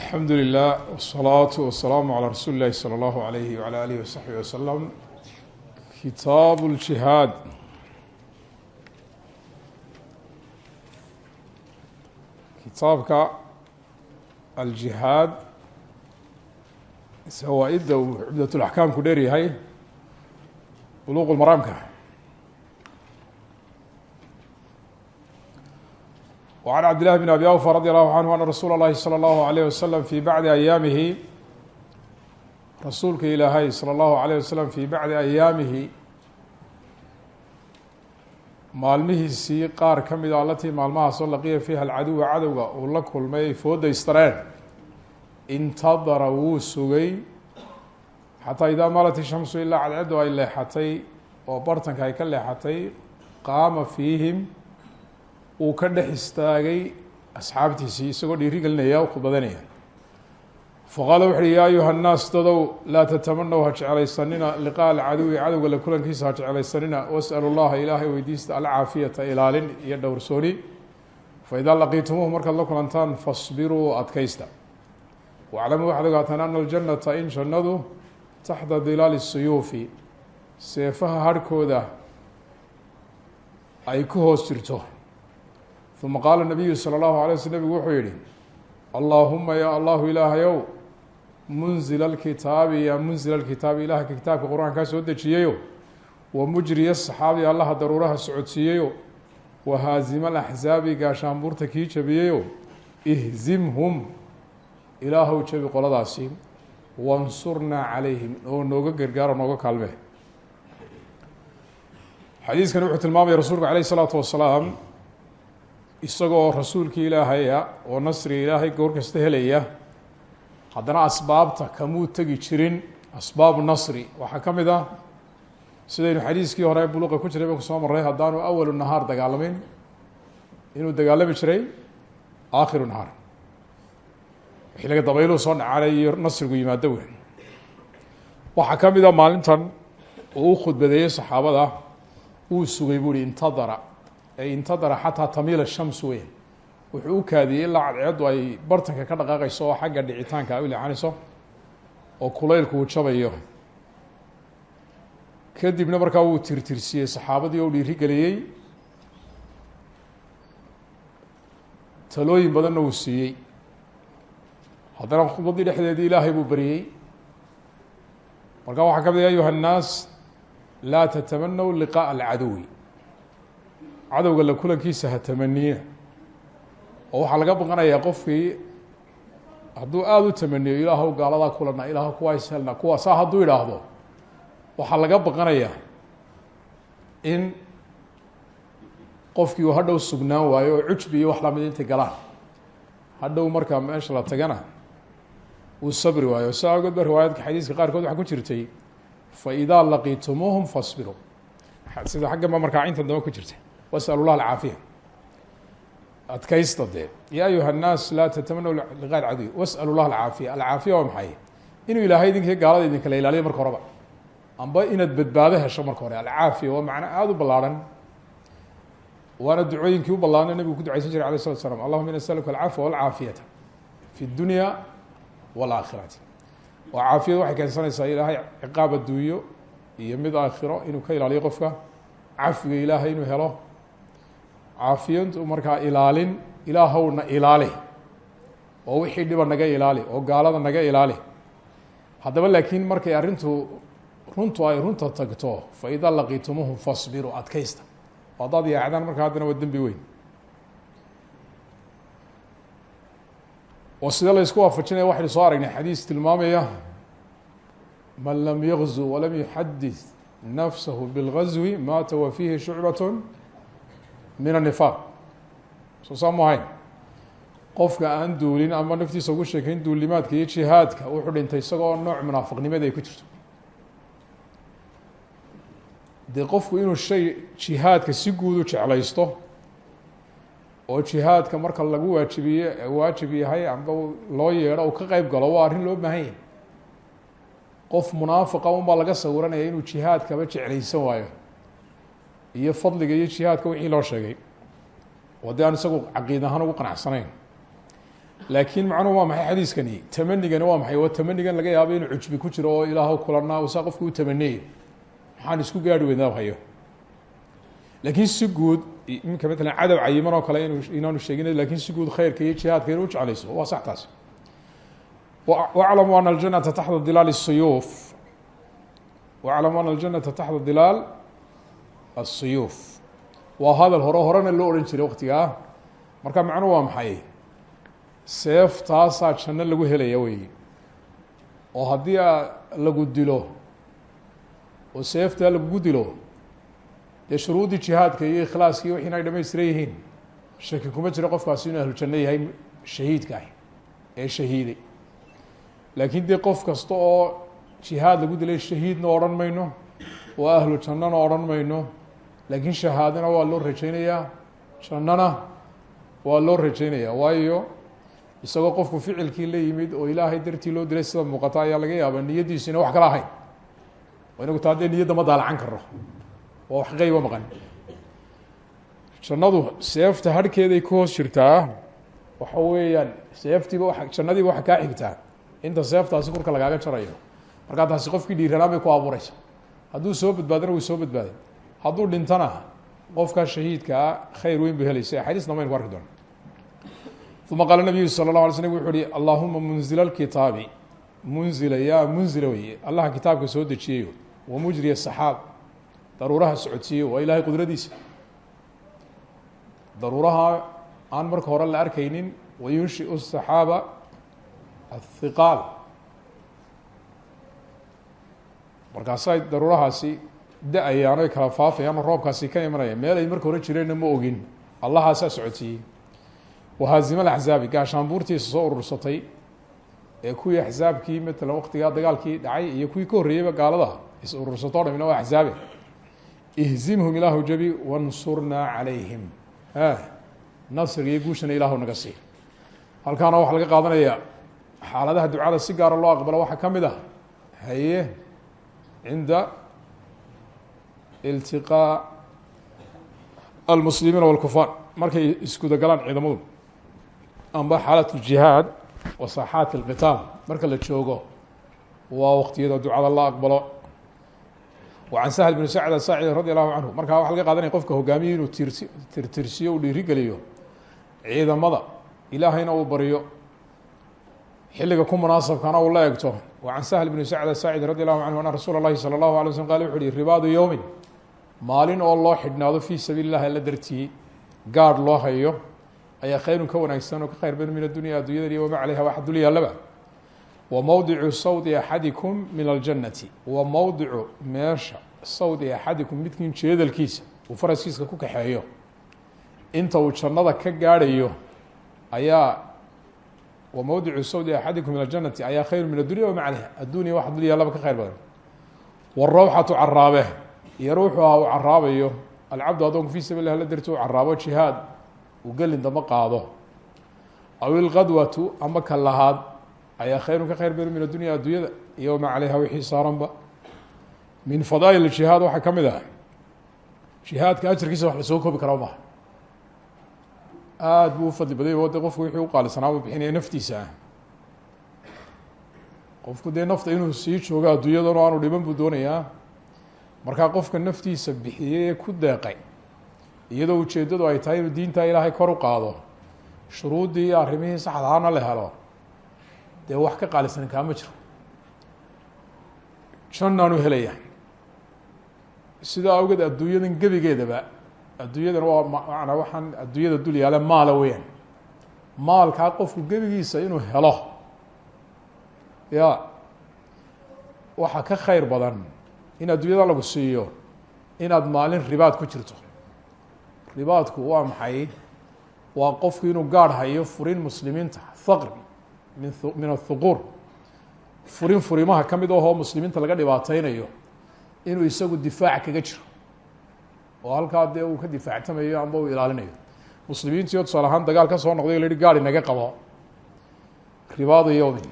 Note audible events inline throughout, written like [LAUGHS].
alxamdu lilah wsalaatu wasalaamu calaa rasuuli illahi salى allahu alayhi wala alihi wasaxbihi wasalam kitaabu ljihaad kitaabka aljihaad sawaa-idda uu cumdatulaxkaam ku dheer yahay buluuq lmaraamka وعن cبد لله بن أbي أوفى رضي الله عنه أن رsuuل الlahi صلى الله عليه وسلم في bعdi أyاamihi rasuulka ilaahay slى الlaهu عليه وسلم في bعdi أyaamihi maalmihiisii qaar ka mida alatii maalmahaasoo laqiya fiiha اlcaduwa cadowga uu la kulmay ay foodaystareen intadara wuu sugay xataa idaa malat الshamsu ilaa cadcedu ay leexatay oo bartanka ay ka leexatay qaama fiihim uu ka dhex istaagay asxaabtiisii isagoo dhiiri gelinaya khudbadanaya faqaala wuxu uhi yaa ayuha nnaas dadow laa tatamanaw ha jeclaysanina liqaa alcaduwi cadowga la kulankiisa ha jeclaysanina was'alu llaha ilaahay weydiista alcaafiyata ilaalin iyo dhowrsooni. Faidaa laqiitumuuhu markaad la kulantaan fasbiruu adkaysta. Waclamuu waxaad ogaataan ana aljanata in jannadu taxta dilaali suyuufi seefaha harhkooda ay ku hoos jirto uma qaala nabiyu salى اllahu alay wasl nebigu wuxuu yihi allaahuma ya allahu ilaahayow munzila alkitaabi ya munzila alkitaabi ilaahka kitaabka qur'aankaa soo dejiyeyo wa mujriya saxaabi allaha daruuraha socodsiiyeyo wa haazima alaxzaabi gaashaanbuurta kii jabiyeyo ihzimhum ilaahow jabi qoladaasi wansurnaa calayhim oo nooga gargaaro nooga kaalme xadiiskani wuxuu tilmaamaya rasuulku alayh isalaatu wasalaam isagoo rasuulkii ilaahaya oo nasriga ilaahay goor kasta helaya haddana asbaabta kamuu tegi jirin asbaabu nasri. Waxaa ka mid ah sidaynu xadiiskii hore buluqa ku jiray banku soo maray haddaanu awalu nahaar dagaalamin inuu dagaalami jiray aakhiru nahaar. Xilliga dabayluhu soo dhacanay iyo nasrigu yimaado wey waxaa ka mid a maalintan uu u khudbadeeyey saxaabada uu sugay buu hi intadara intadara xataa tamiila shams weyn wuxuu u kaadiyey ilaa cadceeddu ay bartanka ka dhaqaaqayso oo xagga dhicitaanka ay u leexanayso oo kulaylku uu jabayo kadibna markaa wuu tirtirsiyey saxaabadii oo dhiiri geliyey talooyin badanna uu siiyey haddana khudbaddii dhexdeedii ilaahay buu beriyey marka waxaa ka mid ya ayuha الnaas laa tatamanaw liqaaءa alcaduwi cadowga la kulankiisa ha tamaniya oo waxaa laga baqanayaa qofkii hadduu aada u tamaniyo ilaahw gaaladaa kulana ilaah kuwaa ishelna kuwa saa hadduu idhaahdo waxaa laga baqanayaa in qofkii uu hadhow sugnaan waayo oo cujbi iyo wax la mid intay galaan. Hadhow markaa meesha la tagana uu sabri waayo. Saa awgeed ba riwaayadka xadiiska qaarkood waxaa ku jirtay fa idaa laqiitumuuhum fasbiruu sida xaggan ba markaa intan damba ku jirta wasأl اllah alcaafiya adkaysta dee ya ayuha الnaas laa tatamanaw liqaa caduwi wasأl اllah alcaafiya alcaafiya waa maxay inuu ilaahay idinkii gaalada idinkala ilaaliyo marka horeba amba inaad badbaado hesho marka hore alcaafiya waa macno aada u ballaarhan waana ducooyinkii u ballaarna nebigu ku ducaysan jiray alay slat slam allahuma in asaluka alcafwa walcaafiyata fi اdunya wاlaakhirati oo caafiyada waxay keensanaysaa ilaahay ciqaab adduunyo iyo mid aakhiro inuu ka ilaaliyo qofka cafiga ilaahay inuu helo caafiyantu markaa ilaalin ilaahowna ilaali oo wixii dhiba naga ilaali oo gaalada naga ilaali haddaba laakiin markay arrintu runtu ay runta tagto fa idaa laqiitumuhum fasbiruu adkaysta. Oo haddaad yaacdaan markaa haddana waa dembi weyn. Oo sida la ysku waafajinaya? Waxaynu soo aragnay xadiis tilmaamaya man lam yagzu walam yuxadith nafsahu bilgazwi maata wa fiihi min annifaaq soo saa mu ahayn. Qofka aan duulin ama naftiisa ugu sheekayn duulimaadka iyo jihaadka wuxuu dhintay isagoo nooc munaafiqnimada ay ku jirto. Dee qofku inuu shay jihaadka si guud u jeclaysto oo jihaadka marka lagu waajibiye waajib yahay amba loo yeedho uu ka qeyb galo waa arrin loo baahan yahay. Qof munaafiqa unbaa laga sawiranaya inuu jihaadkaba jeclaysan waayo iyo fadliga iyo jihaadka wixii loo sheegay. Oo dee aan isagu caqiid ahaan ugu qanacsanayn laakiin macnuhu waa maxay xadiiskani? Tamanigani waa maxay? Waa tamanigan laga yaabo inuu cujbi ku jiro oo ilaah kulanaa saa qofku u tamaniyayo maxaan isku gaari weynaa hayo. Laakiin si guud iminka matalan cadow cayiman oo kale inu inaanu sheegin laakiin si guud khayrka iyo jihaadka inu jeclayso waa sax taas waclamu ana aljanata taxta dilaal الsuyuuf waclamu ana aljanata taxta dilaal الsuyuuf waa hadal hore horena loo odhan jiray waktigaa marka macnuhu waa maxay? Seeftaasaa janno lagu helaya wey. Oo haddii lagu dilo oo seeftaa lagugu dilo dee shuruuddii jihaadka iyo ikhlaaskii wixiina ay dhamaystiran yihiin shaki kuma jiro qofkaasi inuu ahlu janno yahay shahiidka ah ee shahiiday. Laakiin dee qof kasta oo jihaad lagu dilay shahiidna odhan mayno oo ahlu jannona odhan mayno laakiin shahaadana waa loo rajeynayaa jannana waa loo rajeynayaa waayo isagoo qofku ficilkii la yimid oo ilaahay dartii loo dilay sida muuqata ayaa laga yaabaa niyaddiisu ina wax kala ahayn. Inagu taa niyadda ma daalacan karno waa wax qeyba maqan. Jannadu seefta harhkeeday ku hoos jirtaa waxa weeyaan seeftiiba wa jannadiiba waxa kaa xigtaa inta seeftaasi kurka lagaaga jarayo. Markaa taasi qofkii dhiiranaan bay ku abuureysa hadduu soo badbaadana way soo badbaaday hadduu dhintana qofkaa shahiidkaa khayr weyn bu helaysa axaadiisna maynu ku arki doona uma qaala nabiyu sala اlه alay slm wuxu uhi allahuma munzila اlkitaabi munzila yaa munzila weye allaha kitaabka soo dejiyayo wamujriya saxaab daruuraha socodsiiyo waa ilaahay qudradiisa daruuraha aan marka hore la arkaynin wayunshiu الsaxaaba athiqaal markaasay daruurahaasi da'ayaan oy kala faafayaan oo roobkaasi ka imanaya meel ay marka hore jireenna ma ogin. Allahaasaa socodsiiyey wahaazima axzaabi gaashaanbuurtiisa soo urursatay ee kuwii axzaabkii matalan waktigaa dagaalkii dhacay iyo kuwii ka horreeyeyba gaalada is urursato o dhamina waa axzaabe ihzimhum ilaahu jabi wansurnaa calayhim. Nasriga iyo guushana ilaahu naga sii. Halkaana waxaa laga qaadanaya xaaladaha ducada si gaara loo aqbalo waxaa ka mid ah haye cinda iltiqaa almuslimiina walkufaar markay iskudagalaan ciidamadu amba xaalat اjihaad wa saaxaat اlqitaal marka la joogo waa waqtiyada ducada la aqbalo wa can sahl bn sacd asaacidi radi allahu canhu markaa waxa laga qaadanaya qofka hogaamiye inuu tirsi tirtirsiyo u dhiirigeliyo ciidamada ilaahayna uu baryo xilliga ku munaasabkana uu la egto wa can sahl bn sacd asaacidi radi allahu canhu ana rasuula اlahi salى اllahu alay slm qala wuxu uhi ribaadu yowmin maalin oo loo xidhnaado fii sabiili اllahi alla gaadh loo hayo ayaa khayrun ka wanaagsan oo ka khayr badan min addunya addunyada iyo wama caleyha waxa dul yaallaba wa mowdicu sawdi axadikum min aljannati. Wa mowdicu meesha sawdi axadikum midkiin jeedalkiisa uu faraskiiska ku kaxeeyo. Inta uu jannada ka gaadhayo ayaa wa mowdicu sawdi axadikum min aljannati ayaa khayru min addunya wama caleyha addunya waxa dul yaallaba ka khayr badan. Warawxatu caraabe iyo ruuxu ah uu caraabayo alcabdu adoonku fi sabil lah la darti u caraabo jihaad uu gelin damba qaado. Aw ilqadwatu ama ka lahaad ayaa khayrun ka khayr badan min addunya addunyada iyo wamaa caleyha wixii saaranba. Min fadaa'il jihaad waxaa ka mid ah. Jihaadka ajarkiisa wax la soo koobi karaa maha aada buu u fadli baday oo de qofku wixii u qaalisanaa uu bixinaya naftiisa. Ah inuu sii joogo adduunyadano aanu dhiban buu doonayaa markaa qofka naftiisa bixiyey ee ku deeqay iyadoo ujeeddadu ay tahay inuu diinta ilaahay kor u qaado shuruuddii iyo arrimihii saxdaana la helo dee wax ka qaalisan kaama jiro. Jannaanu helaya sidaa awgeed adduunyadan gebigeedaba adduunyadan waa manaa waxaan adduunyada dul yaale maala weyaan maalkaa qofku gebigiisa inuu helo ya waxaa ka khayr badan in adduunyada lagu siiyo inaad maalin ribaad ku jirto. Ribaadku waa maxay? Waa qofku inuu gaadh hayo furin muslimiinta thaqr min min athuquur furin furimaha ka mid ahoo muslimiinta laga dhibaateynayo inuu isagu difaac kaga jiro. Oo halkaa dee uu ka difaactamayo amba uu ilaalinayo. Muslimiintiio tusaale ahaan dagaal ka soo noqday o gaari naga qabo. Ribaadu yowmin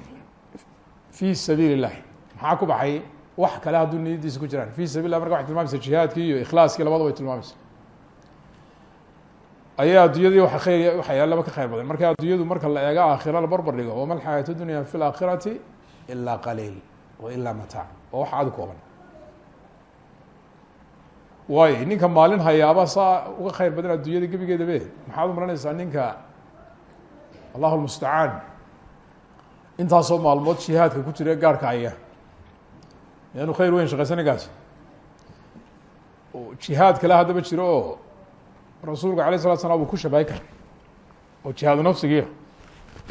fii sabiili اllahi maxaa ku baxay wax kale hadduu niyadiisa ku jiraan. Fi sabil lah marka waxay tilmamaysa jihaadkii iyo ikhlaaskii labadaba ay tilmaamaysa ayaa addunyadii waa khayr waxa yaallaba ka khayr badan. Marka addunyadu marka la eego aakhira la barbar dhigo wama alxayaatu dunya fi laakhirati ilaa qaliil wa ilaa mataac waa wax aada kooban waayo ninka maalin hayaaba saa uga khayr badan addunyada gebigeedabe maxaad umaranaysaa ninka allahu lmustacaan intaasoo maalmood jihaadka ku jira gaarhka haya yaanu khayr weyn shaqeysa ninkaasi jihaad kale haddaba jiro oo rasuulka alayه الslat slam uu ku shabahi kara oo jihaadu nafsigiia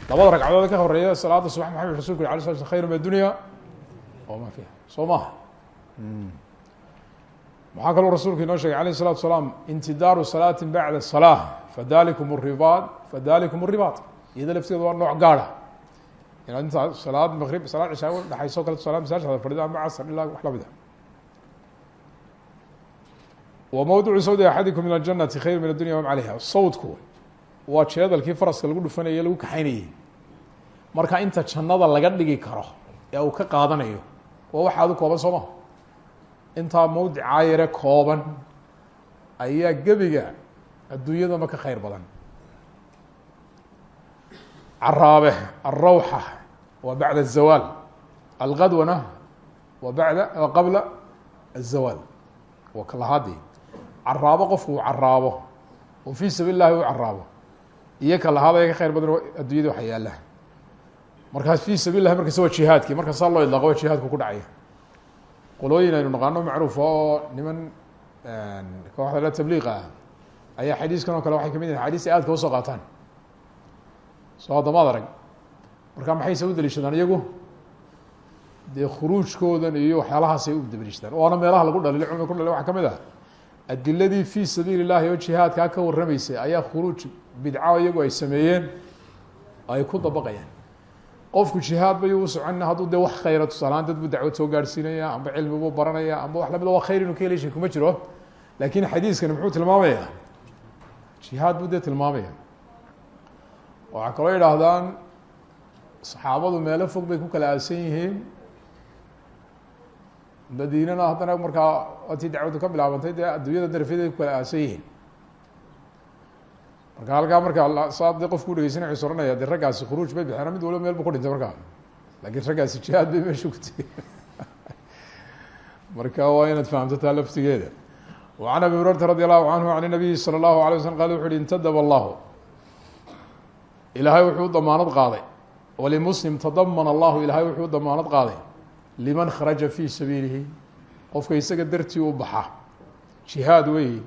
labada ragcadood ka horeeya salaada subax maxamed rasulku ala sla khayr min adunya ma fiha soo maha maxaa kaloo rasuulku inoo sheegay alayه الsalatu salaam intidaaru salaati bacda الصalaaة fadalikum الribaad fadalikum الribaad iyada lafteeda waa nooc gaara inaad intaa salaad maqrib salaad cishaa udhaxayso kale tusaala masaajid fadhida ama casr ilaa wax la mid a wmawducu sawdi axadikum min aljanati khayr min adunya wama calayha sawdku waa jeedalkii faraska lagu dhufanayay lagu kaxaynayey marka inta jannada laga dhigi karo ee uu ka qaadanayo waa wax aada u kooban soo ma intaa mawdicaa yare kooban ayaa gebiga adduunyadama ka khayr badan caraabe alrawxa waa bacda الzawaal algadwana wa bacda qabla الzawaal waa kalahaadi caraabo qofku uu caraabo oo fii sabiil اllahi u caraabo iyo kalahaadaya ka khayr badan addunyada waxa yaala markaas fii sabil lahi markasta waa jihaadkii marka saa loo idlaaqo waa jihaadku ku dhacaya qolooyin aynu naqaano macruufa oo niman kooxda la tabliiqa ah ayaa xadiiskan oo kale waxay kamid yihin xadiis ay aadka usoo qaataan soo haddamaad arag marka maxayse u daliishadaan iyagu? Dee khuruujkoodan iyo waxyaalahaasay u daliishadaan waana meelaha lagu dhalila cumar ku dhalay waxaa ka mid ah. Adiladii fii sabiili llahi oo jihaadkaa ka warramaysay ayaa khuruuj bidco iyagu ay sameeyeen ay ku dabaqayaan. Qofku jihaad bayuu u socon hadduu dee wax khayra tusaalahaan dad buu dacwad soo gaarhsiinaya amba cilmi buu baranaya amba wax la mid waa khayr inuu ka heli kuma jiro. Laakin xadiiskani muxuu tilmaamayaa? Jihaad buu dee tilmaamaya waxaa kaloo yidhaahdaan saxaabadu meelo fog bay ku kala aasan yihiin madiinana haddana markaa watii dacwaddu ka bilaabantay dee adduunyada darafyaday ku kala aasan yihiin marka halkaa markaa saa de qofku udhegeysanay wuxuu oranaya de raggaasi khuruuj bay bixeen mid waliba meel bu ku dhintay markaa lakin raggaasi jihaad bay meesha ku tegey marka waa inaad fahamto taa laftigeeda وعn abi هuraرata radي الlahu عanهu عan النabiyi slى الlahu عalيه waslm qal wuxu uhi intadb allahu ilaahay wuxuu damaanad qaaday walimuslim tadamana allahu ilaahay wuxuu damaanad qaaday liman kharaja fii sabiilihi qofka isaga dartii u baxa jihaad weyi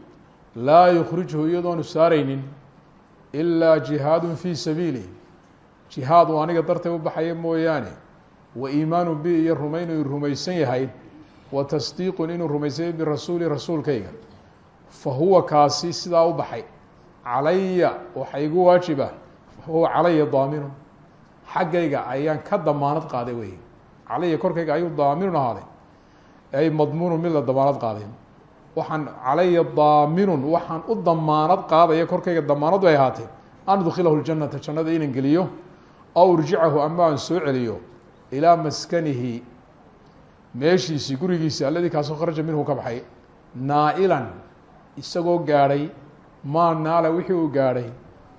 laa yukrijhu iyadoonu saareynin ilaa jihaadu fii sabiili jihaad uu aniga dartay u baxaya mooyaane wa iimaanu bi iyo rumayn uu rumaysan yahay wa tasdiiqun inuu rumaysanya birasuuli rasuulkayga fa huwa kaasi sidaa u baxay calaya waxa igu waajiba huwa calaya daaminun xaggayga ayaan ka damaanad qaaday wey calaya korkayga ayuu daaminun ahaaday. Ay madmuunun mid la damaanad qaaday waxaan calaya daaminun waxaan u damaanad qaadaya korkayga damaanad bay ahaatee. An udkilahu ljanata jannada inan geliyo aw urjicahu ama aan soo celiyo ilaa maskanihi meeshiisii gurigiisii alladii kaasoo kharaja minhu ka baxay. Naa'ilan isagoo gaadhay maa naala wixii uu gaadhay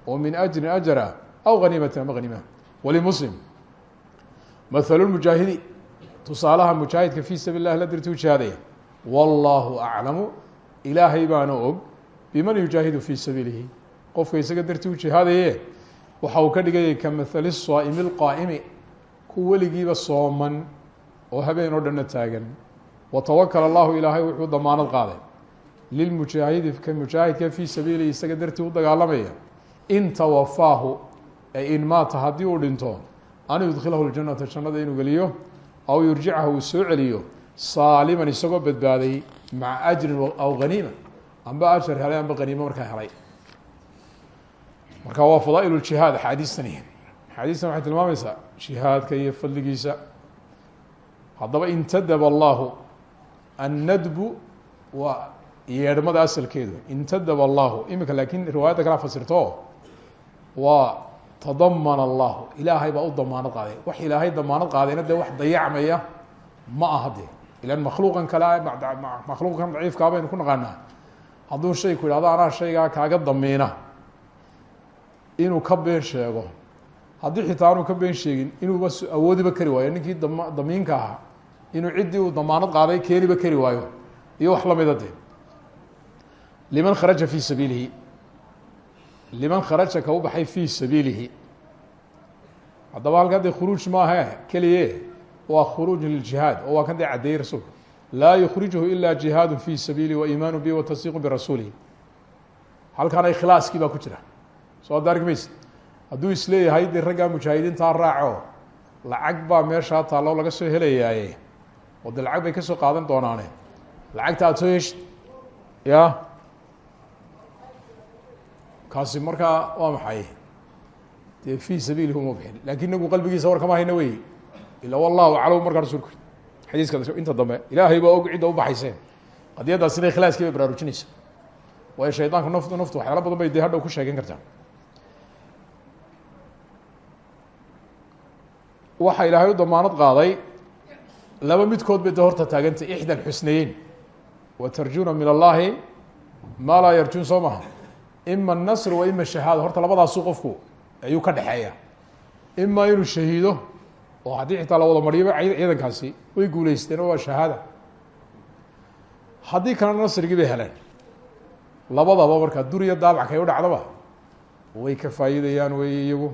oo min ajrin ajra aw haniimatin ama walimuslim mathalu lmujaahidi tusaalaha mujaahidka fii sabiil lah la dirti u jihaadaya wallaahu aclamu ilaahay baana og. Biman yujaahidu fii sabiilihi. Qofka isaga dartii u jihaadaye waxa uu ka dhigayay ka mathali saa'imi اlqaa'imi ku weligiiba sooman oo habeen oo dhanna taagan. Watawakal allahu ilaahay wuxuu damaanad qaaday. Lilmujaahidi ka mujaahidka fii sabiilihi isaga in maata haddii uu dhinto an yudkilahu ljanata jannada inuu geliyo aw yurjicahu uu celiyo saaliman isagoo badbaaday maca ajrin aw haniima amba ajar helay amba haniimo markaa helay. Marka waa fadaail jihaad axaadiistani. Axaadiistan waxay tilmaamaysaa jihaadka iyo fadligiisa. Haddaba intadab allahu annadbu waa yeedhmada asalkeedu. Intadab allahu imika laakin riwaayadda kala fasirto waa tadamana allahu ilaahay baa u damaanad qaaday. Wax ilaahay damaanad qaadayna dee wax dayacmaya ma aha de ilan makhluuqan kale makhluuqkan daciifkaa baynu ku naqaanaa. Hadduu shayku ihahdo anaa shaygaa kaaga damiina. Inuu ka been sheego. Haddii xitaa aanu ka been sheegin inuuba awoodiba kari waayo. Ninkii dam damiinka ahaa inuu ciddii uu damaanad qaaday keeniba kari waayo. Iyo wax lamida dee. Liman kharaja fi sabiilihi liman kharaja ka u baxay fi sabiilihi. Haddaba halkan dee khuruuj maahe keliye waa khuruuj liljihaad oo waa kan dee caddeeyey rasuulka. Laa yukrijuhu ila jihaadu fi sabiili wa iimaanu bi wa tasdiiqu birasuulihi halkaana ikhlaaskii baa ku jira. Soo ada arki mayse hadduu is leeyahay dee raggaa mujaahidiintaa raaco lacag baa meeshaa taallo laga soo helayaaye. Oo dee ka soo qaadan doonaane. Lacagta aada soo heshid kaasi markaa waa maxay? Dee fi sabiilihi uma bixin. Lakin inagu qalbigiisa war kama hayna wey ila wallahu aclam markaa rasulku xadiiska inta dambe ilaahay baa og cidda ubaxayseen qadiyaddaasina ikhlaaskii bay baraarujinaysa waayo shaydaanku naftu naftu waxyaala badan bay dee hadhow ku sheegen kartaa. Waxa ilaahay u damaanad qaaday laba midkood bay horta taagantay ixda alxusnayeyn wa tarjuna min allahi maa laa yarjun soo ima anasr wa ima shahaada horta labadaasu qofku ayuu ka dhexeeya ima inuu shahiido oo haddii xitaa la wada mariyaba ciidankaasi way guuleysteen oo waa shahaada. Haddii kalena nasrigii bay heleen labadaba markaa duriya daabac kay u dhacdaba way ka faa'iidayaan wey iyagu.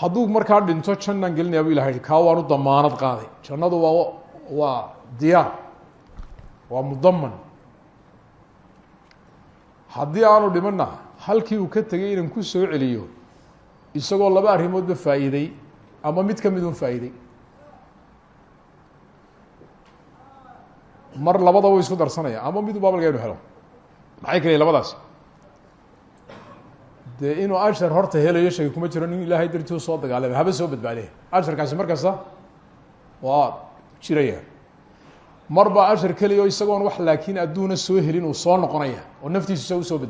Hadduu markaa dhinto jannaan gelinaya bu ilahay kaa waanu damaanad qaaday. Jannadu waa waa diyaar waa mudaman haddii aanu dhimanna halkii uu ka tegay inan ku soo celiyo isagoo laba arrimoodba faa'iiday ama mid ka midun faa'iiday. Mar labadaba u isku darsanaya ama mid baabalga inu helo. Maxay kaliya labadaas? Dee inuu ashar horta helayo shaki kuma jiro nin ilaahay dartii u soo dagaalamay haba soo badbaadee asharkaasi mar kasta waa jiraya mar baa ashar keliya isagoon wax laakiin adduuna soo helin uu soo noqonaya oo naftiisu sa u soo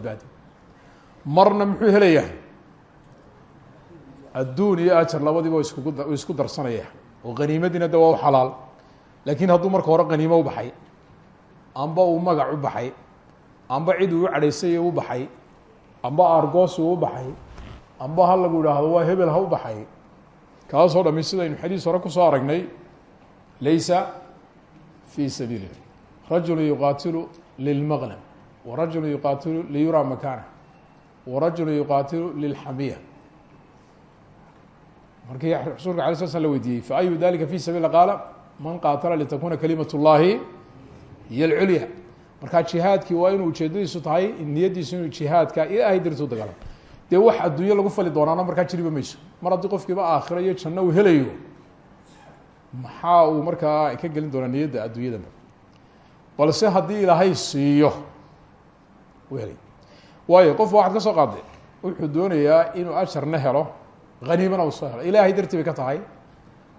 marna muxuu helaya adduun iyo ajar labadiiba isku darsanaya. Oo qaniimadiina de waa u laakiin hadduu marka hore qaniimo u baxay amba uu magac u baxay amba cid uu u cadhaysay u baxay amba argoos uu u baxay amba ha lagu idhaahdo waa hebel ha u baxay. Kaasoo dhami sidaynu xadiis hore ku soo aragnay laysa fi sabiili rajulu yuqaatilu lilmaqnam warajulu yuqaatilu liyuraa makana warajulu yuqaatilu lilxamiya markii rasuulka alay sl slam la weydiiyey faayu dalika fi sabiil qaala man qaatala litakuna kalimat اllahi hiy اlculya markaa jihaadkii waa inuu ujeedadiisu tahay niyadiisu inuu jihaadka ilaahay dartu dagaalamo. Dee wax adduunyo lagu fali doonaana markaa jiriba mayso. Mar haddii qofkiiba aakhiro iyo janno uu helayo maxaa uu markaa ka gelin doonaa niyadda adduunyadaba balse haddii ilaahay siiyo u helay. Waayo qofka waxaad ka soo qaaday. Wuxuu doonayaa inuu ajarna helo haniimana uu soo helo. Ilaahay dartii bay ka tahay.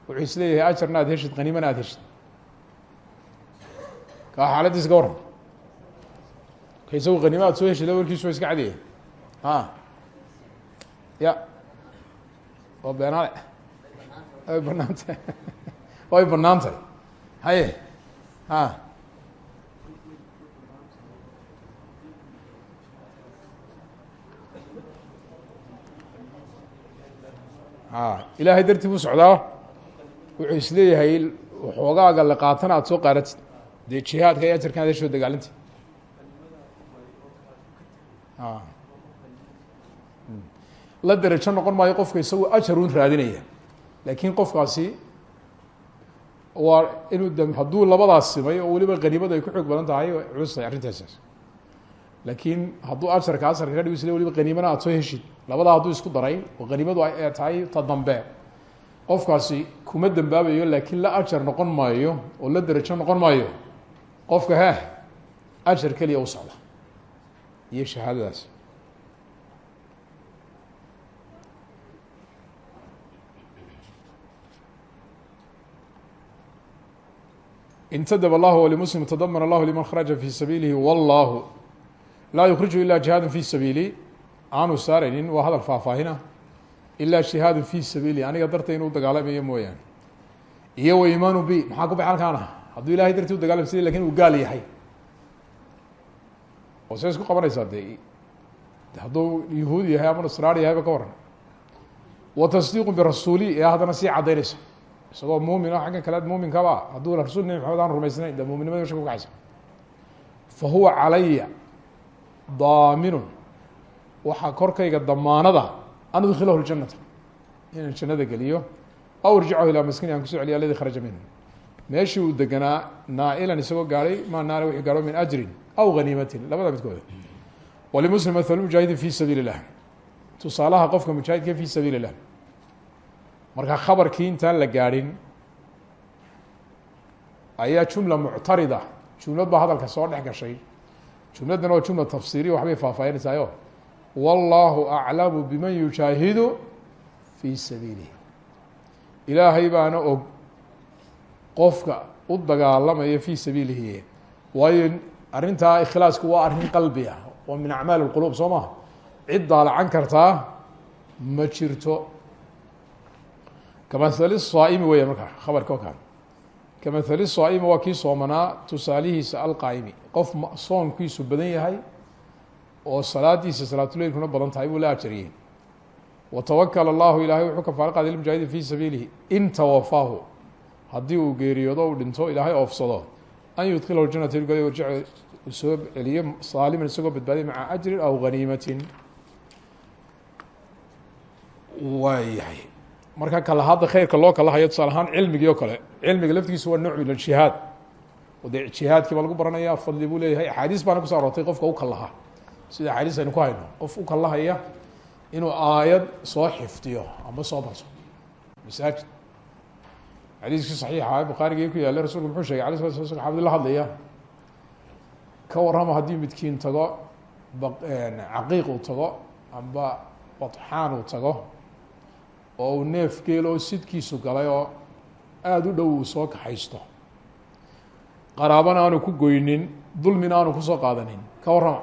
Wuxuu is leeyahay ajarna aad heshid haniimana aad heshid. Kaa xaaladiis ka waran ka isagu haniima aad soo heshid awelkiisu iska cadiyay a ya. Waa beenaale. Way banaantay [LAUGHS] way banaantay haye a a ilaahay dartii buu socdaa. Wuxuu is leeyahay xoogaaga la qaatana aada soo qaaratid. Dee jihaadka iyo ajarkan ad heshoo dagaalinta la derajo noqon maayo qofka isagu ajarun raadinaya. Laakiin qofkaasi waa inuu d hadduu labadaas simay oo weliba qaniimadu ay ku xoog badan tahay culustahay arrintaas laakiin hadduu ajarka asarka ka dhig isle waliba qaniimana aada soo heshid. Labadaa hadduu isku daray oo qaniimadu ay tahay ta dambe. Qofkaasi kuma dembaabayo laakiin la ajar noqon maayo oo la derajo noqon maayo. Qofka heh ajar keliya u socda. Iyo shahaadadaas intadab allahu walimuslim tadaman allahu liman kharaja fi sabiilihi wallahu laa yukriju ila jihaadu fi sabiili aanu saaraynin waa hadal faahfaahina ila jihaadu fi sabiili aniga dartay inuu dagaalamayo mooyaane iyo wa imaanu bi maxaa ku baxay halkaana hadduu ilahay dartii u dagalamsay laakiin uu gaal yahay oo see isku qabanaysaa dee hadduu yahuud yahay ama nasraani yahayba ka waran wa tasdiiqu birasuuli ee haddana sii caddaynaysa isagoo muumin o xaggan kale muuminkaba hadduu rasul nebi maxamed aan rumaysnayn de muuminnimada meesha kukacaysa fa huwa calaya daaminun. Waxaa korkayga damaanada an udkilahu ljanata inaan jannada geliyo aw irjicahu ilaa maskini aan ku soo aladi kharaja minhu. Meeshii uu deganaa isagoo gaadhay ma naala wuxuu gaadho min ajrin aw ghaniimatin labada midkooda walimuslim mathalu mujaahidin fi sabiili اllah tusaalaha qofka fi sabiili marka khabarkii intaan la gaadhin ayaa jumla muctarida jumlad baa hadalka soo dhex gashay. Jumladdan waa jumla tafsiiriya waxbay faahfaahinaysayo wallahu aclamu biman yujaahidu fi sabiilih ilaahay baana og qofka u dagaalamaya fi sabiilihi. Waayo arrintaa ikhlaasku waa arrin qalbi ah oo min acmaal اlqulub soo maha cid daalacan kartaa ma jirto kamahali saa'imi weya markaa khabarka o kaan. Kamahali saa'imi waa kii soomanaa tusaalihiisa alqaa'imi qof soonkiisu badan yahay oo salaadiisa salaatuleilkuna badan tahay buu la ajariyey watawakl allahu ilaahay wuxuu kafaalo qaaday lmujaahidin fi sabiilihi in tawafaahu. Haddii uu geeriyoodo uu dhinto ilaahay oofsado. An yudkilahu janata ilgooda warjic soo celiyo isagoo badbaadiya maca ajrin aw ghaniimatin. Waa yahay marka kalahadda khayrka loo kala hayo tusaale ahaan cilmigii kale. Cilmiga laftigiisu waa nooc min aljihaad o dee jihaadkii baa lagu baranaya fadli buu leeyahay. Axaadiis baana kuso aroortay qofka u kalaha sida axaadiis aynu ku hayno. Qof u kalahaya inuu aayad soo xifdiyo ama soo barso. Masaajid. Xadiiskii saxiixa bukhaarigii ku yaallay rasulku muxuu shegay ala sala sla saxaabadi la hadlaya ka warrama haddii midkiin tago caqiiq uu tago amba badxaan uu tago oo uu neef geelo oo sidkiisu galay oo aada u dhow uu soo kaxaysto. Qaraabana aanu ku goynin dulmina aanu ku soo qaadanin. Ka warrama.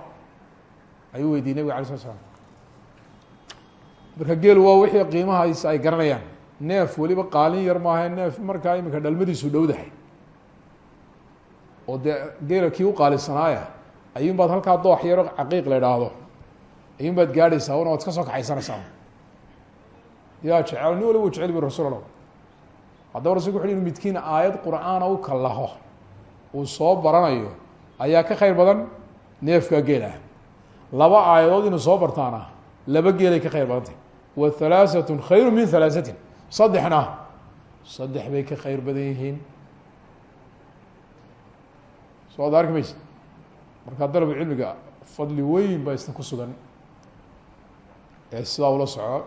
Ayuu weydiiyey nebiga alay slat slam marka geelu waa wixii qiimahaisa ay garanayaan. Neef weliba qaalin yar maaha neef markaa iminka dhalmadiisu dhowdahay. Oo dee geela kii u qaalisanaaya ayuun baad halkaa doox yaro caqiiq la idhaahdo ayuun baad gaadhaysaa una waad ka soo kaxaysanaysaa yaa jecel nin waliba u jecel bu rasul alla haddaba rasulku wuxu inu midkiin aayad qur'aana u kallaho uu soo baranayo ayaa ka khayr badan neefka geelah laba aayadood inuu soo bartaana laba geelay ka khayr badantay. Wa halaaثatun khayru min halaaثatin saddexna saddex bay ka khayr badan yihiin. Soo ad arki maysa markaa dalab cilmiga fadli weyn baa isna ku sugan ee sidaa ula soco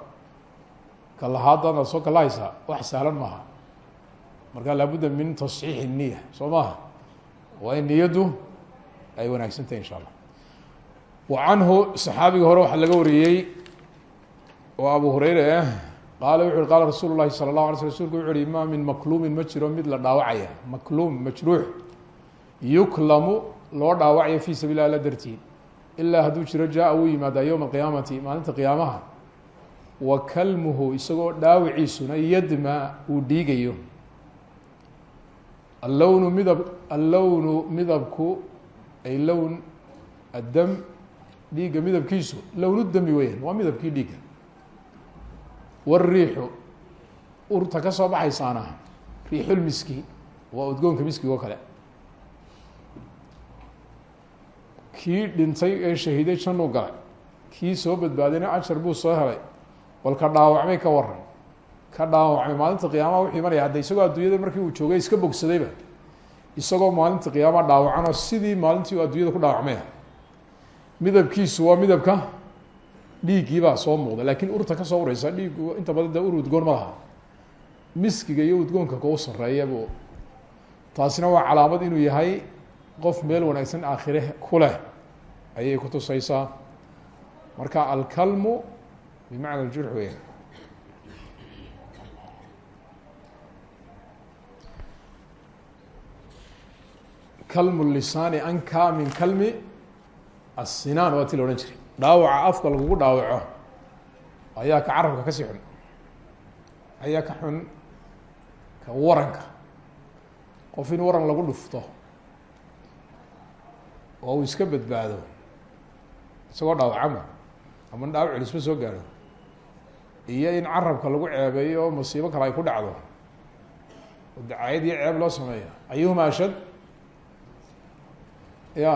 kalahaadana soo kalahaysaa wax sahlan maaha. Marka laabudda min tasxiixi niya soo maaha? Waa in niyaddu ay wanaagsan tahay insha allah wa canhu saxaabiga hore waxaa laga wariyey oo abu hureyre ah qaala wuxu uhi qaala rasuulu llahi rsulku wuxu uhi min makluumin ma jiro mid la dhaawacaya. Makluum majruux. Yuklamu loo dhaawacayo fi sabiil lah la dartii ilaa hadduu jiro jaa wuu yimaadaa yowma wa kalmuhu isagoo dhaawiciisuna yadma uu dhiigayo. Allownu midab allownu midabku ay lown addam dhiigga midabkiisu lownu dami weyaan waa midabkii dhiigga. Wariixu urta ka soo baxaysaana riixul miski waa udgoonka miskiga oo kale. Kii dhintay ee shahiiday jannuu galay kii soo badbaadayna ajar buu soo helay bal ka dhaawacmay ka waran ka dhaawacmay maalinta qiyaamaha wuxuu imanaya hadda isagoo adduunyada markii uu joogay iska bogsadayba isagoo maalinta qiyaamaha dhaawacanoo sidii maalintii uu adduunyada ku dhaawacmaya midabkiisu waa midabka dhiiggii baa soo muuqda laakiin urta ka soo ureysa dhiiggu inta badan de ur udgoon ma laha. Miskiga iyo udgoonka kau sareeya buu. Taasina waa calaamad inuu yahay qof meel wanaagsan aakhire ku leh ayay ku tusaysaa. Marka alkalmu bimacna aljurx weya kalmu lisaani anka min kalmi asinaan waa ti la odhan jiray dhaawaca afka lagugu dhaawaco ayaa ka carabka ka sii xun ayaa ka xun ka waranka qof in waran lagu dhufto oo uu iska badbaado isagoo dhaawacama ama dhaawac culisma soo gaaro iyo in carabka lagu ceebeeyo oo musiibo kale ay ku dhacdo. Oo dacaayad iyo ceeb loo sameeyo. Ayuhuma ashad? Ya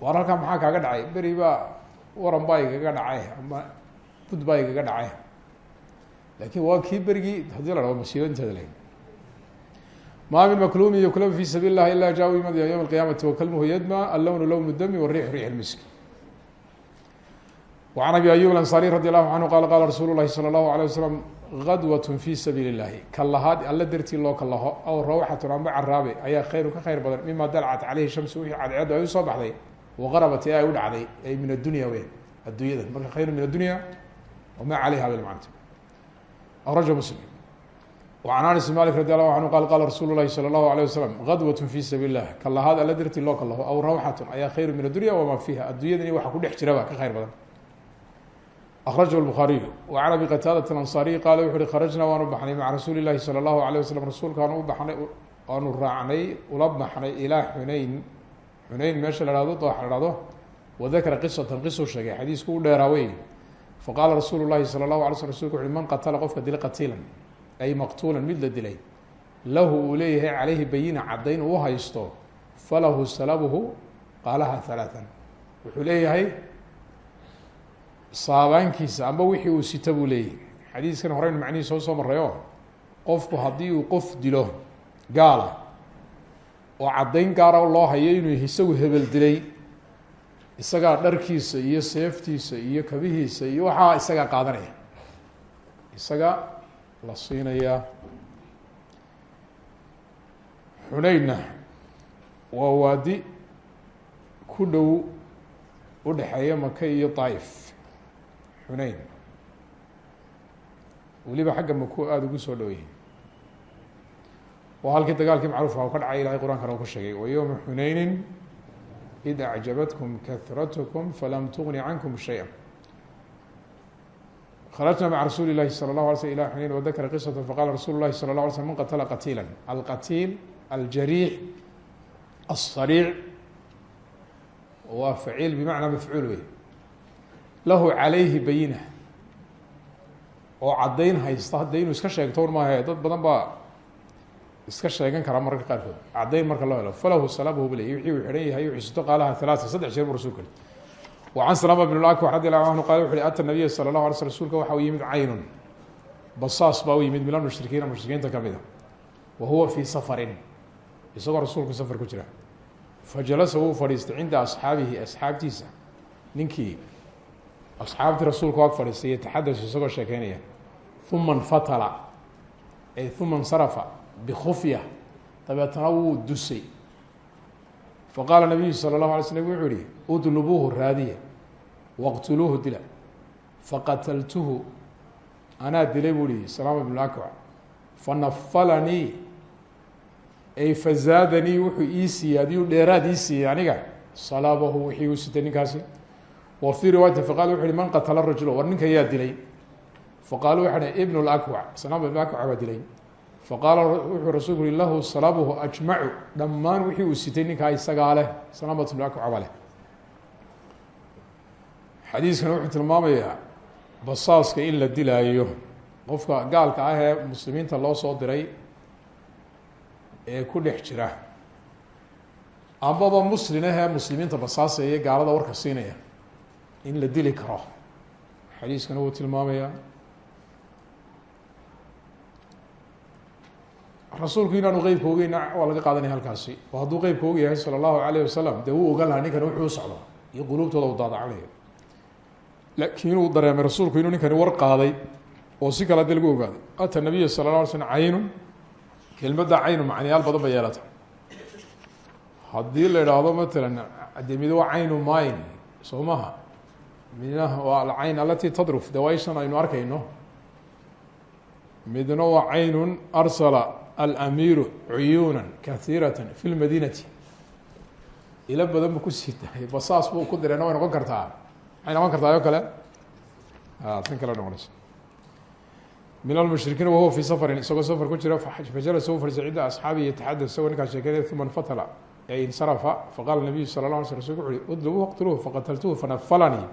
war halkaa maxaa kaaga dhacay? Beri baa waran baa igaga dhacay ama bud baa igaga dhacay. Laakin waa kii berigii haddii la dhao musiibanteeda le ma min maklumi yuklabu fi sabil اlah ila jaawimad ywm اlqiyamati wakalmuhu yadma allawnu lownu dami wariixu riix misk وعn abi ayub الأنصاري radي الlahu عanهu qala qala rasuul الlahi slى الlahu عalيه waslم غadwaة fi sabiil الlahi kalahaad alla dartii loo kalaho aw rawxat amba caraabe ayaa khayru ka khayr badan mima dalcat caleyhi shamsu wixii cadceedu ay usoo baxday waqarabat ee ay u dhacday ay min adunya weyn addunyada marka khayru min adunya wma caleyha bmant akraja mslim وعn aنس mالك رadي الله عنه qال qala rasuul الlahi slى الlaه عليه وsلم غadوة في sabiل الlah kalahaad alla dartii loo kalaho aw rawxat ayaa khayr min الdunya wma fiha addunyadani waxa ku dhex jiraba ka khayr badan akrajahu lbukhaariyu wacarabi qataadat alansariyi qaala wuxu uhi kharajnaa waanu baxnay maca rasuuli llahi sala allahu alay wasalam rasuulkaanu ubanay aanu raacnay ula baxnay ilaa xunayn xunayn meesha la hahdo doox la hahdo wadakara qisatan qisuu sheegay xadiisku u dheeraawey faqaala rasuulu llahi sala allahu alay sl rsulka wuxu uhi man qatala qofka dila qatiilan ay maqtuulan mid la dilay lahu uu leeyahay calayhi bayina caddayn uu haysto falahu salabuhu qaalaha halaaan wuxuu leeyahay saabaankiisa amba wixii uu sita buu leeyahay xadiiskan horeynu macnihii soo soo marray oo qofku haddii uu qof dilo gaala oo caddayn gaara loo hayo inuu isagu hebel dilay isagaa dharkiisa iyo seeftiisa iyo kabihiisa iyo waxaa isagaa qaadanaya. isaga la siinayaa xuneynna waa waadi ku dhow udhexeeya maka iyo daif xuneyn weliba xagga maku aada ugu soo dhowyahay waa halkii dagaalkii macruufka u ka dhacay ilahay qur-aankana u ka sheegay wa yowma xuneynin id acjabatkum kahratkum falam tugni cankum shaya kharajna maca rasuuli الlahi salى الlahu alay slm ila xuneyn wadakra qisata faqala rasul الlahi salى الlah alay slm man qatla qatiila alqatiil aljariix الsariic waa faciil bimacnaa mafcuul wey lahu calayhi bayina. Oo caddayn haysta hadde iska sheegto un maahe dad badan baa iska sheegan karaa mararka qaarkood. Caddayn marka loo helo falahu salaamuhu biley wixii uu xidhan yahay u xusto qaalaha halaasa jeer bu rasuulka wacan salama bn lakwa radi allahu anhu qala wuxu uhi ata nabiya sala llah waxa u yimid caynun. Basaas baa u yimid min almushrikiina mushrikiinta ka wa huwa fii safarin. Isagoo rasuulku safar ku jira. Fa jalasa wuu fadhiistay cinda asxaabihi ninkii asxaabtii rasuulka ag fadhiistay yataxadasu isagoo sheekeynaya uma اnfatla ay uma اnsarafa bkufya dabeetana wuu dusay faqaala nabiyu salى الlahu alay slm wuxuu yihi udlubuuhu raadiya waqtuluuhu dila faqataltuhu anaa dilay buu ihi salaama bn akwac fanafalanii ay fazaadanii wuxuu ii siiyey adiu dheeraad ii siiyey aniga salaabahu wixii uu sitay ninkaasi wa fii riwaayati faqala wuxu uhi man qatala rajula war ninka yaa dilay. Faqaalu waxa h ibn اlakwac salaama ibn akwac baa dilay. Faqaala wuxuu rasuulku uhi lahu salabuhu ajmacu dhammaan wixii uu sitay ninkaa isagaa leh salaamat ibn akwac baa leh. Xadiiskan wuxuu tilmaamayaa basaaska in la dilaayo. Qofka gaalka ah muslimiinta loo soo diray ee ku dhex jira amaba muslin ah ee muslimiinta basaasaya gaalada warka siinaya in la dili karo xadiiskana wuu tilmaamayaa rasuulku inaanu qeybka ogeyna waa laga qaadanaya halkaasi oo hadduu qeybka og yahay salى الlahu alayه wasalam dee wuu ogaan lahaa ninkan wuxuu socdo iyo quluubtooda u daadacanayo laakiin uu dareemay rasuulku inuu ninkani war qaaday oo si kale hadii lagu ogaaday ata nabiya sala la alay slm caynun kelmadda caynu macnayaal badan ba yeelata haddii la idhaahdo matalan de mid waa caynu mayn soo maha midna waa alcayn alati tadruf dawaishan aynu arkayno. Midna waa caynun arsala alamiiru cuyuuna kahiirata fi lmadinati ilo badan bu ku sii dahay basaas buu ku dirayna way noqon kartaa. Maxay noqon kartaa o kale? Tan kale noqonaysa min almushrikiin wahuwa fii safarin isagoo safar ku jira fajalasa u fadhiisay cidda asxaabihi yataxadad isagoo ninkaas sheekeynaya uma infatala. Ee insarafa faqala nabiyu sala la alay sl rasulku wuxu uhi udlubuhu waqtuluhu faqataltuhu fanafalanii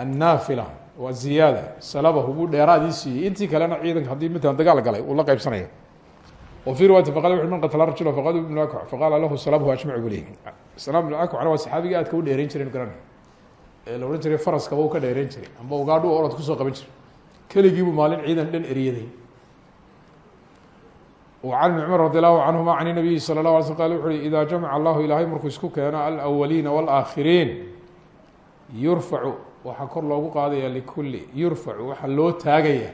annaafila waa ziyaada salabahu buu dheeraadii siiyey intii kalena ciidanka haddii matalan dagaal galay uu la qeybsanaya wa fii riwaayati faqala wuxu man qatala rajula faqad ibnu akwac faqaala lahu salabuhu ajmacu buli salaam ibnu akwacna waa saxaabigii aadka u dheereyn jiren garana ee la odhan jiray faraskaba uu ka dheereyn jiray amba ugaadhu orod kusoo qaban jiray keligiibuu maalin ciidan dhan eryaday وعن بن cمر رضي الله عنهma عن النبي صلى الله علي sل qال وxu uhi إdا جaمع الlah ilahay markuu isku keeno الأwليiنa والآkhirيin yurfacu waxaa kor loogu qaadaya likuli yurfacu waxaa loo taagaya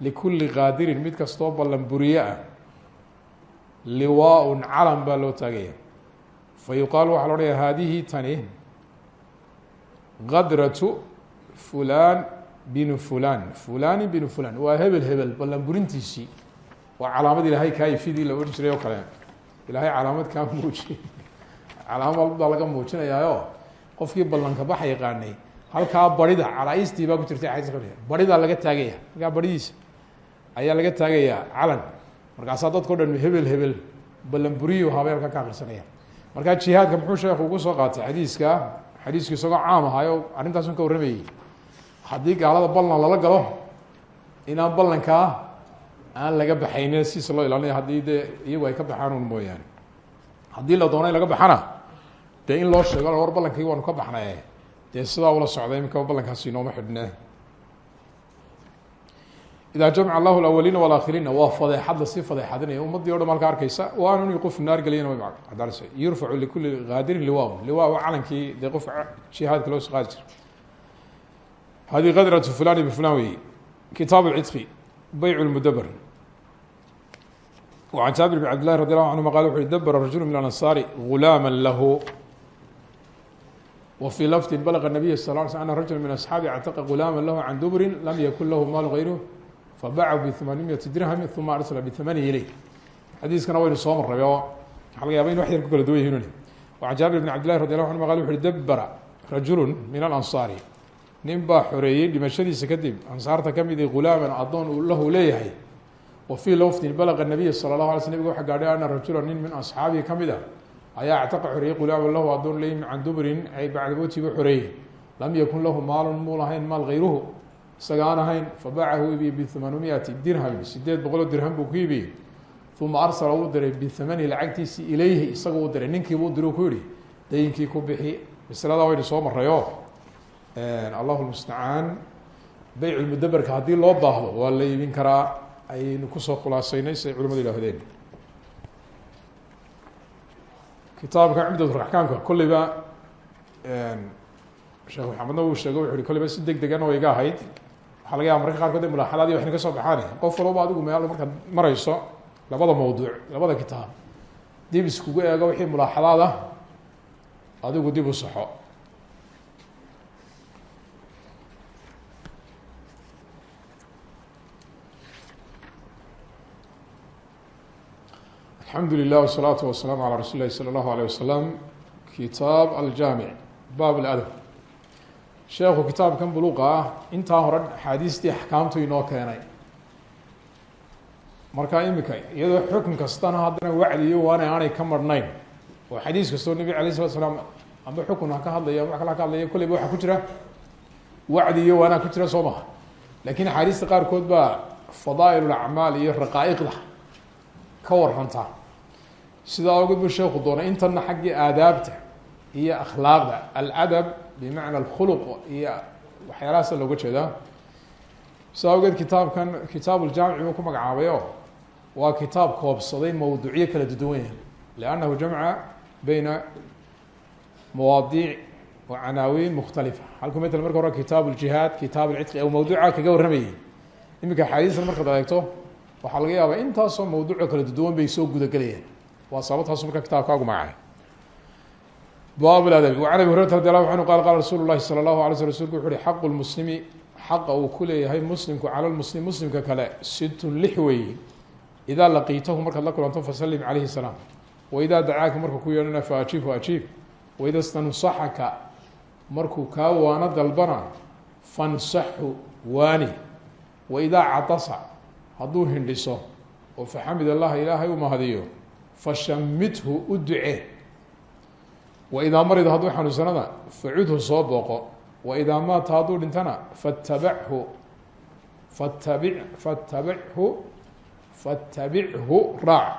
likuli qaadirin mid kastoo ballan buriye ah. Liwaaء calan baa loo taagaya. Fayuqaal waxaa lo odhaya hadihi tani qadratu fulan binu fulan fulani binu fulan waa hebel hebel ballan burintiisii waa calaamad ilaahay kaa ifidii la odhan jiray oo kale. Ilaahay calaamad kaa [LAUGHS] muujiy calaamad baa laga muujinayaayo qofkii ballanka baxa yaqaanay halkaa barida calaa-istii baa ku jirtay xadiis baridaa laga taagaya halkaa baridiisa ayaa laga taagayaa calan. Markaasaa dadkao dhan hebel hebel ballan buriyo habay halkaa ka akrisanaya markaa jihaadka muxuu sheekhu ugu soo qaatay xadiiska xadiisku isagoo caam ahaayo arrintaasun ka warramayey. Haddii gaalada ballan lala galo inaan ballankaa aan laga baxaynin siisa loo ilaalinaya haddii dee iyagu ay ka baxaan un mooyaane. Haddii la doono laga baxana dee in loo sheego war ballankii waanu ka baxnay dee sidaa ula socda imika ballankaasi inooma xidhne idaa jamca allahu alawaliina walakhiriina waa fadeexad lasii fadeexadinaya ummaddii o dhan halka arkeysa waanu in qof naar geliyana way cadaalaysa yurfacu likuli qaadirin liwaa liwaa waa calankii dee qof jihaadka loo qaadi jira hadi qadratu fulani bifulan wey kitaab lcidqi bayc lmudabr وعن jaaبir بن عبد لله رضي الله عنهma qال وxu ui dbr رaجuل من الأنصاaر غuلاamا lah وفي lفظ بلغ النبي صلى اه علي سلم أن رجuلا من أصحاaبi اعتقى غuلاamا lah عن dbri lم ykن lah maal غayره fabاعوا بثمانميةi درهم ثuma أرسل بثمنه إليه xadiiskana waynu soo maray oo waxa laga yaba in wax yar ku kala duwan yihin وعن jaaبir بن عبد لله رضي الله عنهma qال وxu ui dbra رaجuل من الأنصاaر nin baa xoreeyey dhimashadiisa kadib ansaarta kamidi غulaaman adoon uu lahu leeyahay wa fii lofdin balaga nabiy sala اlahu alay sl nabig waxa gaadhay ana rajula nin min asxaabihi ka mid a ayaa actaqa xoreeyey qulaama lahu adoon leeyim can dubrin ay bacda mowtiba xoreeyey lam yakun lahu maalun muu maal hayruhu isaga aan ahayn fabaacahu iibiye bihamaanumiati dirham sideed boqoloo dirham buu ku iibiyey arsala uu diray bihamanihi lacagtiisii ilayhi isaga u diray. Ninkiibu u diri ku yihi dayinkii ku bixi. Masladaa waynu soo marayo allahu lmustacaan beyc lmudaberka haddii loo baahdo waa la iibin karaa. Ayaynu ku soo khulaaseynay siay culimadu yidhahdeen kitaabka cumdatulaxkaamka kolleyba sheekh maxamedna wuu sheegay wuxu uhi kolleyba si deg degana way iga ahayd. Waxaa laga yaba mararka qaarkood in mulaaxadaadii waxna ka soo baxaane qof walba adigu meel markaad marayso labada mawduuc labada kitaab dib iskugu eego wixii mulaaxadaad ah adigu dib u saxo alxamdu lilah wsalaatu wasalaamu calaa rasuuli lahi sala allahu alayh wasalam kitaab aljaamic baab ladab sheekhu kitaabkan buluuqa ah intaa hore axaadiistii axkaamtu inoo keenay. Marka imika iyadoo xukun kastana haddana wacdiyo waana aanay ka marhnayn oo xadiis kastoo nebi alayh salatu slaam amba xukun ha ka hadlaya wax kale ha ka hadlaya kolleyba waxaa ku jira. Wacdi iyo waanaa ku jira soo maha laakiin axaadiista qaarkood baa fadaa'il acmaal iyo raqaa'iqda ka warrantaa sidaa ogeed buu sheeku doonay intana xaggii aadaabta iyo akhlaaqda aladab bimacna alkhuluq iyo waxyaalahaasa looga jeedaa sidaa ogeed kitaabkan kitaab uljaamici buu ku magacaabay waa kitaab koobsaday mawduucyo kala duduwan yahay. Liannahu jamca beyna mawaadiic wa canaawiin mukhtalifa. Halku matal marka hore kitaab uljihaad kitaab alcidqi aw mawduuca kaga warramayay. Iminka axaadiistan markaad eegto waxaa laga yaabaa intaasoo mawduuco kala duduwan bay soo gudagelayaan waa sababtaasu marka kitaabkaagu magacay baab adabi وعn abi hurayrata radi allahu anhu qala qala rasuulu lahi salى اllahu alay sl rsulku wuxu uhi xaqu lmuslimi xaqa uu ku leeyahay muslimku cala lmuslim muslimka kale situn lix weeye idaa laqiitahu markaad la kulanto fasalim calayhi salaam waidaa dacaaka markuu ku yeedhana faajibhu ajiib waida stansaxaka markuu kaa waano dalbana fansaxhu waani waidaa catasa hadduu hindhiso oo faxamid allaha ilaahay u mahadiyo fashamidhu u ducee waidaa marida hadduu xanuunsanada facudhu soo booqo. Waidaa maata hadduu dhintana fatabachu fatabi fatabichu fatabichu raac.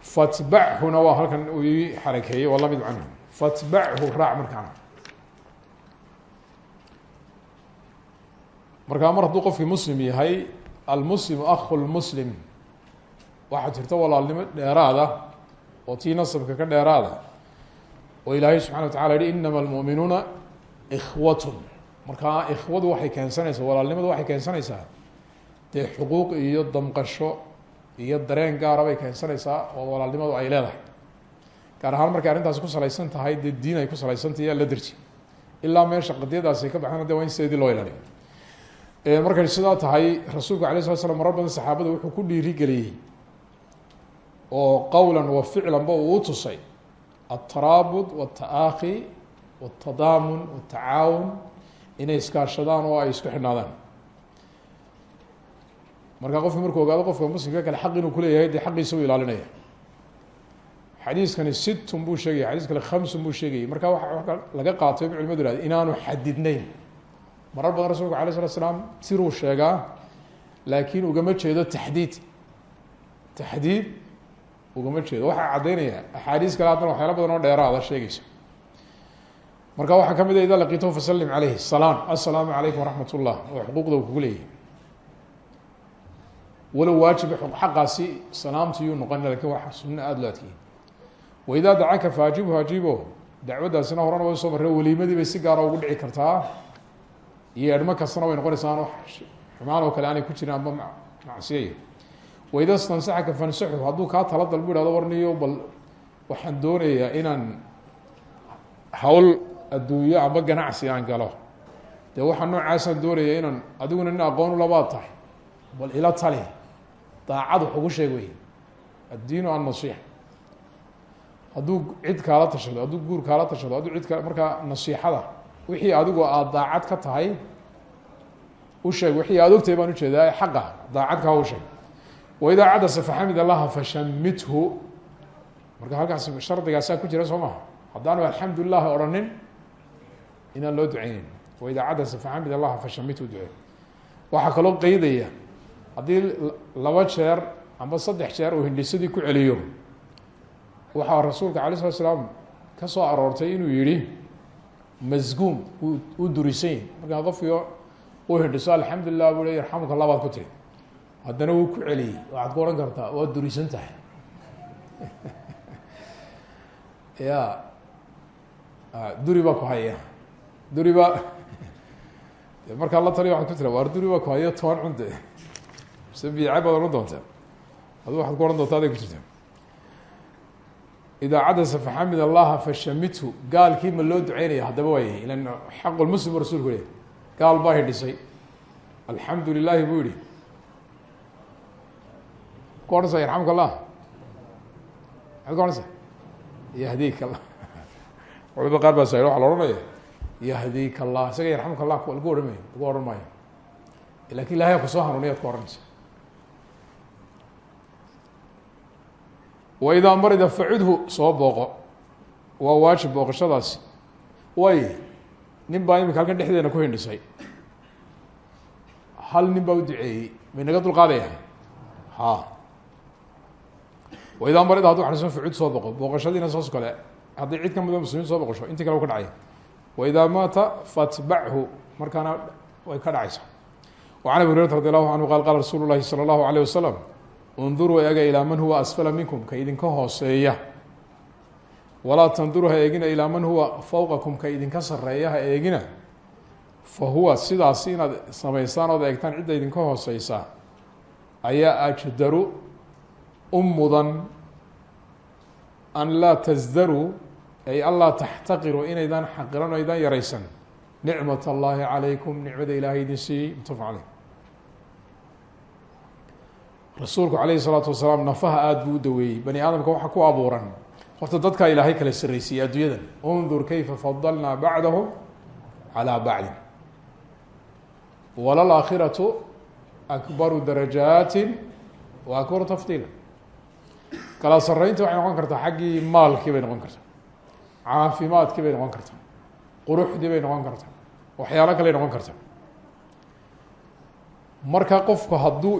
Fatbachuna waa halkan uu ii xarakeeyey waa la mid canhu fatbachu raac markaana markaa mar hadduu qofkii muslim yahay almuslimu akhu lmuslim waxaa jirta walaalnimo dheeraada oo tii nasabka ka dheeraada. Oo ilaahay subxana wa tacala yihi inama almu'minuuna ikhwatun. Markaa ikhwadu waxay keensanaysaa walaalnimadu waxay keensanaysaa dee xuquuq iyo damqasho iyo dareen gaara bay keensanaysaa oo walaalnimadu ay leedahay. Gaar ahaan markay arrintaasi ku salaysan tahay dee diin ay ku salaysantahy la derji ilaa meesha qadiyadaasi ka baxdana de waa in sideedii loo ilaaliyo. Markay sidaa tahay rasuulku alay slat slam saxaabada wuxuu ku dhiirigeliyey oo qowlan wa ficlanba uu u tusay altaraabud wاtaakhi wاtadaamun wاtacaawun inay iskaashadaan oo ay isku xidhnaadaan marka qofki markuu ogaado qofka muslimka kale xaq inuu kuleeyahay dee xaqiisa u ilaalinaya xadiiskani sittun buu sheegaya xadiis kale khamsun buu sheegayay marka waa laga qaatay bay culimadu ihahde inaanu xadidnayn marar badan rasulku alay slat slaam siruu sheegaa laakiin ugama jeedo taxdiid taxdiid ugama jeedo. Waxaa caddaynaya axaadiis kale haddana waxyaala badan oo dheeraada sheegaysa marka waxaa ka mid a ida laqiitahu fasalim caleyhi salaan assalaamu calaykum waraxmat ullah oo xuquuqda leeyahay. Walow waajib xaqaasi salaamtu yuu noqon laakiin waa sunno aada loo adkeeyey waidaa dacaka faajibhu ajibo dacwaddaasina horena way soo marree weliimadii bay si gaara ugu dhici kartaa. Iyo edhmo kastana way noqonaysaa an xumaan oo kale aanay ku jirin amba macsiyaya waida stansaxaka fansaxu hadduu kaa tala dalbu ihahdo warniyo bal waxaan doonayaa inaan hawl adduunyo amba ganacsi aan galo. Dee waxaa noocaasaan doonaya inaan adiguna nin aqoon ulabaad tahay bal ila tali daacad wax ugu sheeg wey addiinu annasiixa hadduu cid kaala tashado hadduu guur kaala tashado hadduu cid ka markaa nasiixada wixii adigu aada daacad ka tahay u sheeg wixii aada ogtahay baan u jeedaa xaqa daacad ka ha u sheeg waidaa cadasa faxamid allaha fashamithu marka halkaas shardigaasaa ku jira soo maha haddaanu alxamdu lilah odhanin inaan loo duceyneyn waidaa cadasa faxamid allaha fashamithu duce waxaa kaloo qeydaya haddii laba jeer amba saddex jeer uu hindhisadii ku celiyo waxaa rasuulka alay slat ka soo aroortay inuu yihi masguum uu durisan yahi markaa qofkii uu hindhiso alxamdu lilah bu le ku tiri haddana wuu ku celiyey waxaad ku odhan kartaa waad durisan tahay. [LAUGHS] Ya duri baa ku haya. Duri baa [LAUGHS] markaa la taliya waxad ku tira waar duri baa ku hayo toban cunde [LAUGHS] mise biica baad odhan doontaa. Adu waxaad ku odhan doonta aday ku jirta idaa cadasa faxamid allaha fashamithu gaalkii ma loo duceynaya haddaba waayay ilan xaq lmuslim bu rasulku lehy gaal baa hidhisay. Alxamdu lilahi buu yihi ku odhanaysa yarxamka allah maxaad ku odhanaysa yahdika allah culamada qaar baa sa waxa la ohanaya yahdika allah isaga yarxamka allah lagu odhan mayo lagu odhan maayo laakiin ilahay ku soo hanuuniya ad ku odhanaysa waidaa marida facudhu soo booqo. Waa waajib booqashadaasi way nin baa imika halkan dhexdeena ku hindhisay. Hal nin baa u duceeyey. May naga dulqaadaya ha waidaa marida hadduu xanuusan facud soo boqo booqashadiina saas kale haddii cid ka mida muslimiin soo boqosho intii kale u ka dhacay waidaa maata fatbachu markaana way ka dhacaysa wacan abi allahu canhu qaal qaala rasuulu llahi salى allahu alayh wasalam unduruu eega ilaa man huwa asfala minkum ka idinka hooseeya walaa tanduruu ha eegina man huwa fowqakum ka idinka sareeya ha eegina fa huwa sidaasi inaad samaysaan ood eegtaan cidda hooseysa ayaa ajdaru u mudan an laa tasdaruu ay anlaa taxtaqiruu inaydan xaqiran o aydan yaraysan. Nicmat allahi calaykum nicmada ilaahay idin siiyey mutafaq caleyh rasuulku calayhi salaatu wasalaam nafaha aada buu u daweeyey bani aadamka waxaa ku abuuran horta dadkaa ilaahay kala sarreysiiyey adduunyadan undur kayfa fadalnaa bacdahum calaa bacdin. Walalaakhiratu akbaru darajaatin wa akbaru tafdiila kala sarreynta waxay noqon kartaa xaggii maalkii bay noqon kartaa. Caafimaadkii bay noqon kartaa. Quruxdii bay noqon kartaa. Waxyaalo kaley noqon kartaa. Marka qofku hadduu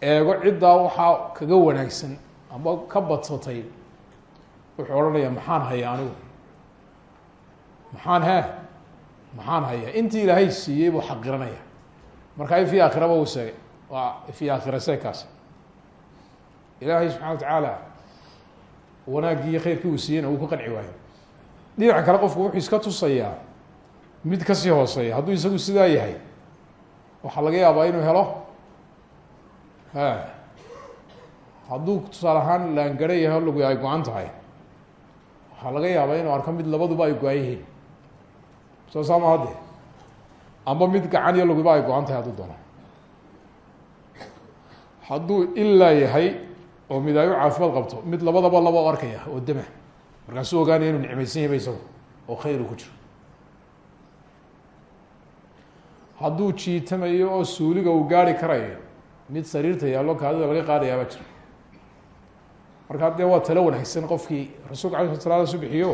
eego ciddaa waxaa kaga wanaagsan ama ka badsatay wuxuu odhanaya maxaan hayaa anigu? Maxaan he maxaan hayaa? Intii ilaahay siiyey buu xaqiranaya marka in fi aakhiraba uu seegay waa fi aakhira seekaas ilaahay subxana wa tacaala wanaaggii iyo khayrkii uu siiyeyna uu ku qanci waayo dhinaca kale qofku wuxuu iska tusayaa mid ka sii hooseeya hadduu isagu sidaa yahay waxaa laga yaabaa inuu helo? Ha. Hadduu tusaale ahaan laangara yahay o lagu ay go-an tahay waxaa laga yaabaa inuu arko mid labaduba ay go-an soo saama hadde amba mid gacan iyo laguba ay go-an tahay hadduu doono. Hadduu ilaa yahay oo mid ay u caafimaad qabto mid labadaba laba arkaya oo dema markaasuu ogaanaya inuu nicmaysan yahba isagu oo khayru ku jiro. Hadduu jiitamayo oo suuliga uu gaari karayo mid sariirta yaallo kaadida laga qaadayaabaa jira. Markaa dee waa talo wanaagsan qofkii rasuulka ala sla sla su bixiyo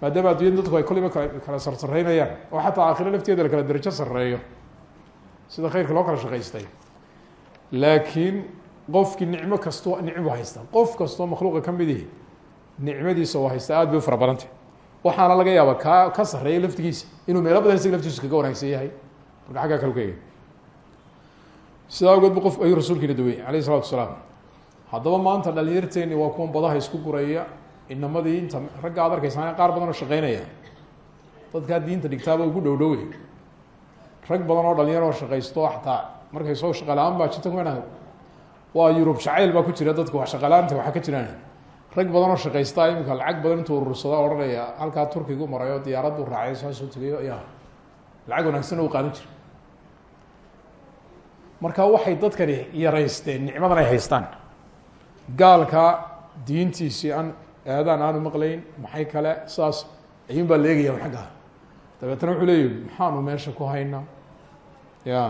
maadaama addunyada dadku ay kolliba kala sarsareynayaan oo xataa aakhiro lafteeda la kala derajo sareeyo sida khayrka loo kala shaqaystay. Laakiin qofkii nicmo kasto nicmu haysta qof kastoo makhluuqa ka midihi nicmadiisa oo haysta aad bay u waxaana laga yaaba kaa ka sareeya laftigiisa inuu meelo badan isaga laftiisu kaga wanaagsan yahay. Marka aggaa kale ka ega sidaa awgeed bu qof ayuu rasuulkiina daweyey alayh isalatu haddaba maanta dhalinyarteeni waa kuwan badaha isku guraya inamadii inta ragga ad arkaysaa qaar badan oo shaqeynaya dadkaa diinta dhigtaaba ugu dhow dhowey rag badan oo dhalinyaro oo shaqaysto xataa markay soo shaqala-aan baa jirta kuman waa yurub jacayl baa ku jira dadka wax shaqala-aanta waxaa ka jiraan. Rag badan oo shaqaysta imika lacag badan intuu urursada odhanaya halkaa turkigu marayo diyaarad buu raacay soo soo tegayo ya lacag wanaagsan u qaadan jira marka waxay dadkani yaraysteen nicmadan ay haystaan. Gaalka diintiisii aan aadaan aanu maqlayn maxay kale saas ayuun baa leegaya xaggaa dabeetna wuxuu leeyihi maxaanu meesha ku haynaa? Ya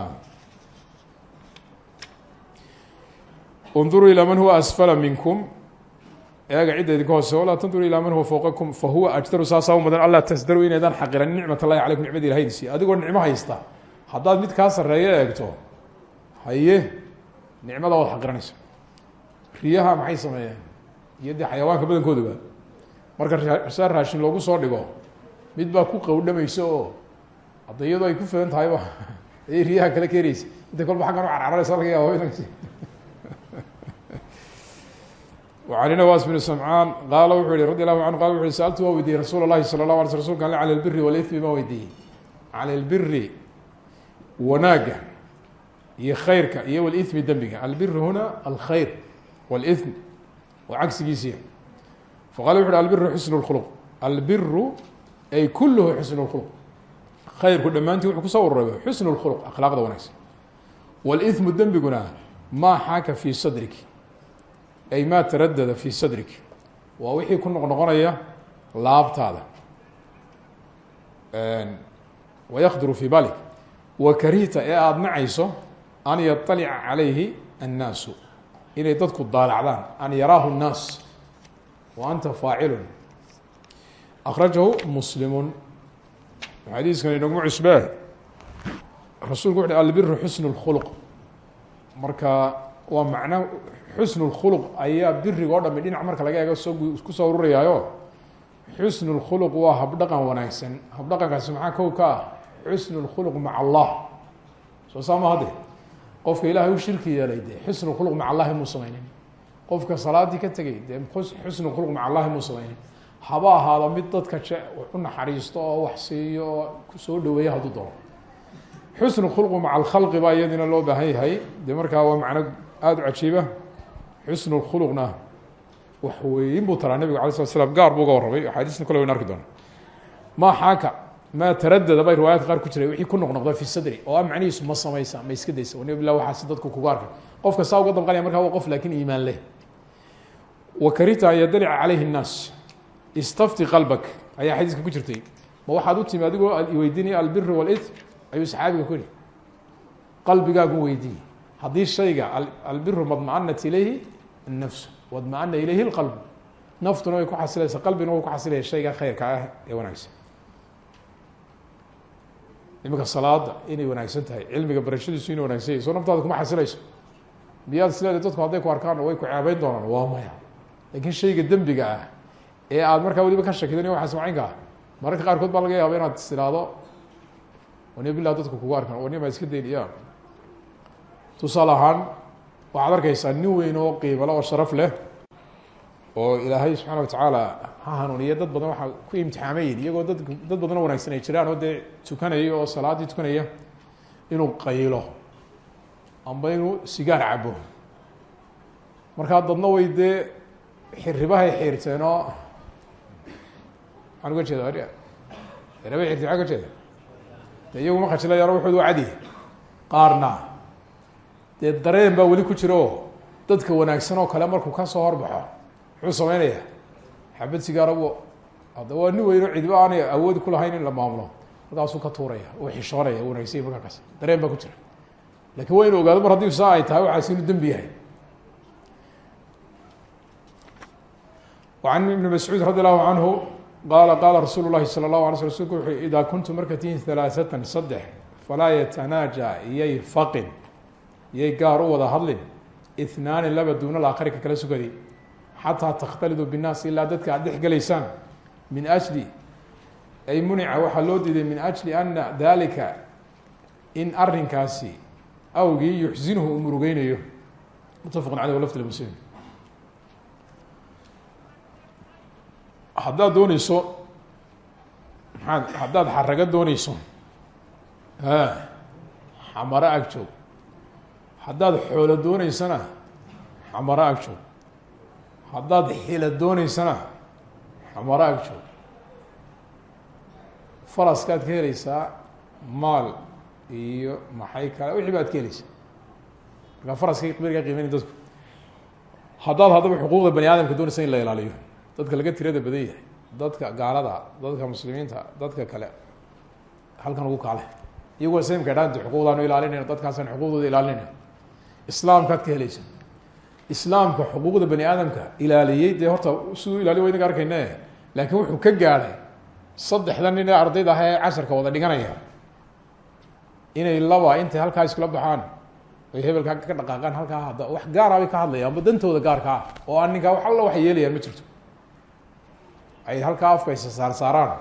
اnduruu ilى man huwa asfala minkum eega cidda idinka hoose walaa tanduruu ilى man huwa fowqakum fahuwa ajdaru saasaa u mudan alaa tasdaruu inaydaan xaqiranin nicmat اllahi calaykum nicmadi ilahaydisi adigoo nicmo haysta haddaad mid kaa sarreeyo eegto haye nicmada waad xaqiranaysa riyaha maxay sameeyeen iyo dee xayawaanka badankooduba marka saa raashin loogu soo dhigo mid baa ku qawdhamaysa oo hadda iyadoo ay ku filan tahayba ayay riyaha kale keenaysa inta kolba xaggan u carcararaysa laga yaabo in وعن نواس بن سمعاn qاala wuxuu yihi radي الlahu anه qal wuxu sأltu waa weydiiyey rasuul الlahi salى الlaه alay sl rsulka ale calى الbiri wاlإثmi ma weydiiyey calى الbiri wanaaga iyo khayrka iyo wاlإثmi dembiga albiri huna alkhayr wاlإثm waa cagsigiisiya faqala wuxu uhi albiru xusn الkhلq albiru ay kulhu xusn الkhلq khayrku dhammaantii wuxuu kusoo ururay xusn الkhلq akhlaaqda wanaagsan wاlإثmu dembiguna ma xaaka fii sadrik ay ma taradada fi sadrik waa wixii ku noq noqonaya laabtaada wayaqduru fi balik wakarihta ee aada nacayso an yaطalica calayhi الnaasu inay dadku daalacdaan an yaraahu الnaas wa anta faacilun akrajahu muslimu xadiiskan inaguma cusbee rasuulku wuxu albiru xusn اlkhulq marka waa macno xusn اkhuluq ayaa biriga o dhami dhinac marka laga eego soo kusoo ururayaayo xusn اkhuluq waa habdhaqan wanaagsan habdhaqankaasi maxaa kow ka ah xusn اkhuluq maca allah soo saama hadde qofka ilaahay u shirki yeelay dee xusn اkhuluq maca allahi muu samaynin qofka salaadii ka tegay dee xusn اkhuluq maca allahi muu samaynin haba ahaado mid dadka je u naxariisto oo wax siiyo oo kusoo dhaweeya hadduu doono xusn khulqu maca alkhalqi baa iyadina loo baahan yahay dee markaa waa macno aada u cajiiba xusnu khuluqna. Wax weyin buu taraa nebiga ala slat slam gaar buu uga warramay. Axaadiisna kole wayn arki doona maa xaaka maa taradada bay riwaayaadka qaar ku jiray wixii ku noqnoqda fi sadri. Oo a macnihiisu ma samaysa ma iska daysa. Wan billah waxaas dadku kugu arkay qofka saa uga damqanaya markaa waa qof laakiin iimaan leh. Wa karita an yadalica calayhi nnaas istafti qalbak. Ayaa xadiiska ku jirtay. Ma waxaad u timi adigoo iweydiinaya albiri wاlitm ayuu saxaabiga ku yihi qalbigaagu weydiiye haddii shayga albiru madmacanat ilayhi الnafs wadmaana ilayhi اlqalb naftuna way ku xasilaysaa qalbina way ku xasilaya shayga khayrka ah ee wanaagsan iminka salaada inay wanaagsan tahay cilmiga barashadiisu inay wanagsan yahy soo naftaada kuma xasilayso miyaad isleeda dadku hadday ku arkaan way ku ceebeyn doonaan waa maya lakin shayga dembiga ah ee aad markaa weliba ka shakidan waa samcaynka ah mararka qaarkood baa laga yaaba inaad istiraado wania billah dadku kugu arkaan wania maa iska dayn iya tusaale ahaan waxaad arkaysaa nin weyn oo qiimale oo sharaf leh oo ilaahay subxaana watacaala ha hanuuniya dad badan waxaa ku imtixaamayin iyagoo dad dad badan oo wanagsan ay jiraan oo dee tukanaya oo salaaddii tukanaya inuu qaylo amba inuu sigaar cabo. Markaa dadna way dee xiribahay xiirteen oo maxaan uga jeeda xiribay xirteen iyagu ma khajilayaan waxoodu waa cadiya qaarna dee dareen baa weli ku jira oo dadka wanaagsan oo kale markuu kasoo horbaxo muxuu sameynaya xabad sigaarabu hadda waa nin weyno cidiba aanay awoodi kulahayn in la maamulo markaasuu ka tuuraya uu xishoonaya u wanagsanya markaa kaas dareen baa ku jira lakin waa inu ogaado mar haddii saa ay tahay waxaas inuu dembi yahay وعن iبن مسعوud radي الlahu عanهu qala qala rasuul الlahi salى الlahu alay sl rsulku wuxuu idaa kuntum marka tihin ثalaaثatan saddex falaa yatanaaja iyay faqin yay gaar u wada hadlin ithnaani laba duuna laakhari ka kala sugaday xataa takhtaliduu binnaas ilaa dadka aad dhex gelaysaan. Min ajli. Ay munica waxaa loo diiday min ajli anna dalika in arinkaasi awgii yuxsinuhu uu murugeynayo mutafaqun caleyh walafti lmuslimiin haddaad dooneyso maxaad haddaad xaraga dooneyso xamaro agjoog haddaad xoolo dooneysana xamaro ag joog haddaad xila dooneysana xamaro ag joog ka heleysaa maal iyo maxay kale wixii baad ka heleysaa markaa faraska berigaa qiimeynay dadku. Haddaad haddaba xuquuqda bani aadamka dooneysa in la ilaaliyo. Dadka laga tirada badan yahay. Dadka gaalada dadka muslimiinta dadka kale. Halkan ugu kaale iyagoo samka dhaanta xuquuqdaanu ilaalinayna dadkaasaan xuquuqdooda ilaalinayna islaamkaad ka helaysa islaamka xuquuqda bani aadamka ilaaliyey dee horta siduu ilaaliy wa inaga arkayne. Laakiin wuxuu ka gaadhay saddexda nin ee ardayda ah ee casharka wada dhiganaya. Inay laba intay halkaa iskula baxaan ay hebelkaa ka dhaqaaqaan halkaa hadda wax gaara bay ka hadlayaan amba dantooda gaarka ah oo aan ninkaa wax alla waxay yeelayaan ma jirto. Ay halkaa afkaysa saar saaraan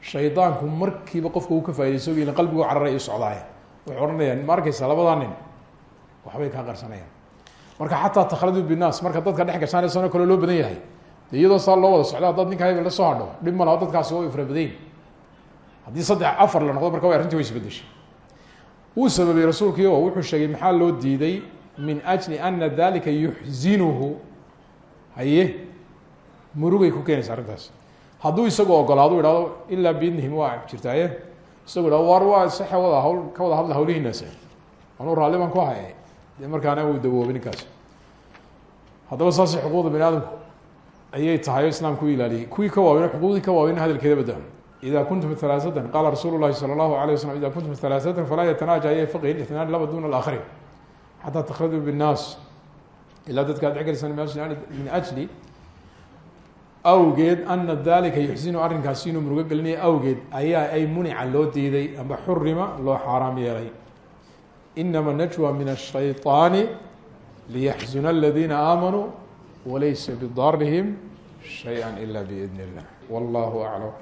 shaydaanku markiiba qofka uu ka faa'idayso ila qalbigu cararay i waxay odhanayaan ma arkaysa labadaa nin waxbay kaa qarsanayaan. Marka xataa takhladu binaas marka dadka dhex gashaanaysanoo kale loo badan yahay. De iyadoo saa loo wada socda haddaad ninkaa hebel la soo hadho dhib ma dadkaasi waa ifra badayn haddii saddex afar la noqdo marka wa arrintii way isbedeshay wuu sababay rasuulkii oo wuxuu sheegay maxaa loo diiday min ajli ana dalika yuxzinuhu. Haye murugay ku keenaysa arrintaas. Hadduu isagu ogolaado ihahdo ilaa biidnihim waa jirtaaye. Isagu ihahdo war waa saxe wada hawl ka wada hadla hawlihiinaas anuu raalli ku hay dee markaana uu dawoobinkaas haddaba saas xuquuqda bani aadamku ayay tahay o islaamku u ilaaliyey kuwii ka waaweyn xuquuqdii ka waaweyn hadalkeeda bada ida kuntum halaasatan qaala rasuulu lahi salى allahu alay waslm ida kuntum halaasatan falaa yatanaaja yafaqi itnaan laba duna alakrin xataa takhrajuu binnaas ilaa dadka ad dhexgelisan min ajli awgeed ana dalika yuxsinu arrinkaasi inuu murugo gelinaya awgeed ayaa ay munica loo diiday amba xurima loo xaaraam yeelay inama najwa min الshayطaani liyaxzuna aladiina aamanuu walaysa bidarihim shayئa ila biidn اllah wallahu aclam